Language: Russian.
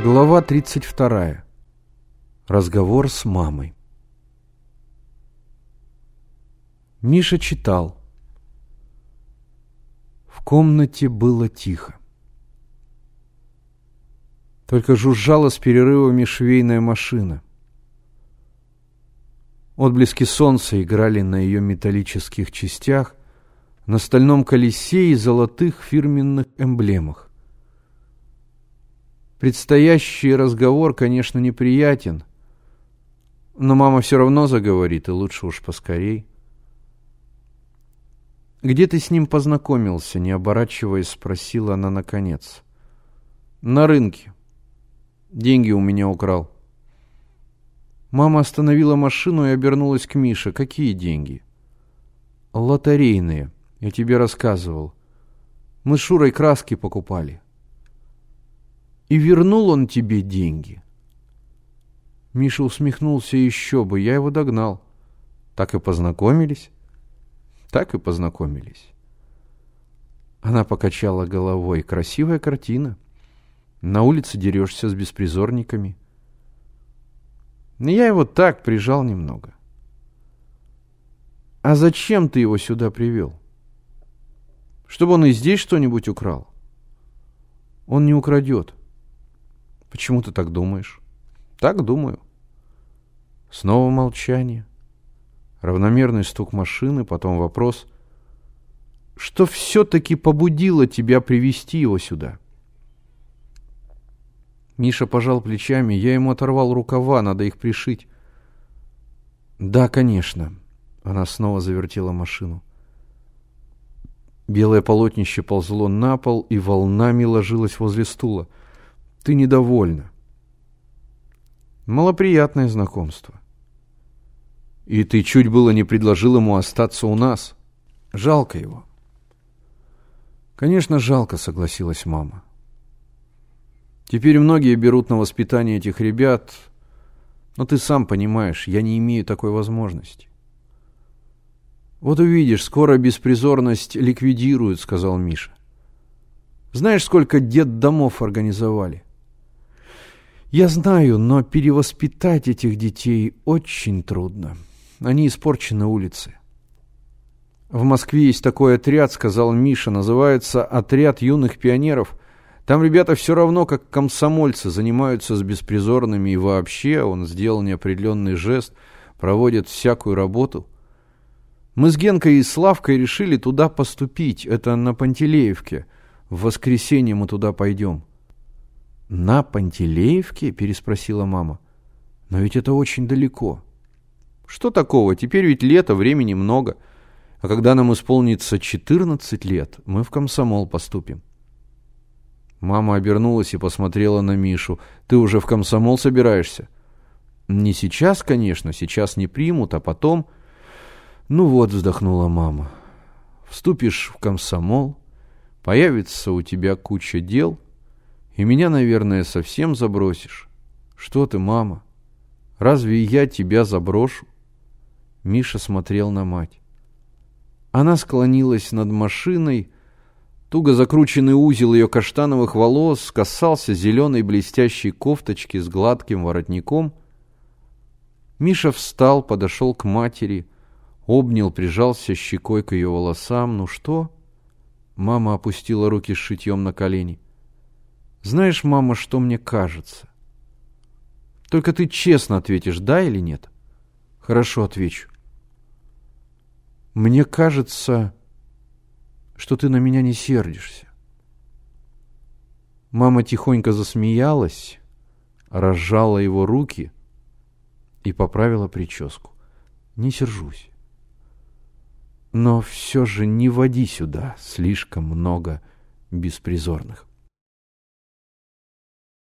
Глава 32. Разговор с мамой. Миша читал. В комнате было тихо. Только жужжала с перерывами швейная машина. Отблески солнца играли на ее металлических частях, на стальном колесе и золотых фирменных эмблемах. Предстоящий разговор, конечно, неприятен, но мама все равно заговорит, и лучше уж поскорей. «Где ты с ним познакомился?» Не оборачиваясь, спросила она наконец. «На рынке. Деньги у меня украл». Мама остановила машину и обернулась к Мише. «Какие деньги?» «Лотерейные. Я тебе рассказывал. Мы с Шурой краски покупали». И вернул он тебе деньги. Миша усмехнулся еще бы, я его догнал. Так и познакомились? Так и познакомились. Она покачала головой. Красивая картина. На улице дерешься с беспризорниками. Но я его так прижал немного. А зачем ты его сюда привел? Чтобы он и здесь что-нибудь украл? Он не украдет. Почему ты так думаешь? Так думаю. Снова молчание. Равномерный стук машины, потом вопрос. Что все-таки побудило тебя привести его сюда? Миша пожал плечами. Я ему оторвал рукава, надо их пришить. Да, конечно. Она снова завертела машину. Белое полотнище ползло на пол и волнами ложилось возле стула — ты недовольна. Малоприятное знакомство. И ты чуть было не предложил ему остаться у нас. Жалко его. Конечно, жалко, согласилась мама. Теперь многие берут на воспитание этих ребят, но ты сам понимаешь, я не имею такой возможности. Вот увидишь, скоро беспризорность ликвидируют, сказал Миша. Знаешь, сколько дед домов организовали? Я знаю, но перевоспитать этих детей очень трудно. Они испорчены улицы. В Москве есть такой отряд, сказал Миша, называется «Отряд юных пионеров». Там ребята все равно, как комсомольцы, занимаются с беспризорными и вообще, он сделал неопределенный жест, проводят всякую работу. Мы с Генкой и Славкой решили туда поступить, это на Пантелеевке. В воскресенье мы туда пойдем. «На Пантелеевке?» – переспросила мама. «Но ведь это очень далеко». «Что такого? Теперь ведь лето, времени много. А когда нам исполнится 14 лет, мы в комсомол поступим». Мама обернулась и посмотрела на Мишу. «Ты уже в комсомол собираешься?» «Не сейчас, конечно, сейчас не примут, а потом...» «Ну вот», — вздохнула мама, — «вступишь в комсомол, появится у тебя куча дел, и меня, наверное, совсем забросишь. Что ты, мама? Разве я тебя заброшу? Миша смотрел на мать. Она склонилась над машиной. Туго закрученный узел ее каштановых волос касался зеленой блестящей кофточки с гладким воротником. Миша встал, подошел к матери, обнял, прижался щекой к ее волосам. «Ну что?» Мама опустила руки с шитьем на колени. Знаешь, мама, что мне кажется? Только ты честно ответишь, да или нет? Хорошо, отвечу. Мне кажется, что ты на меня не сердишься. Мама тихонько засмеялась, разжала его руки и поправила прическу. Не сержусь. Но все же не води сюда слишком много беспризорных.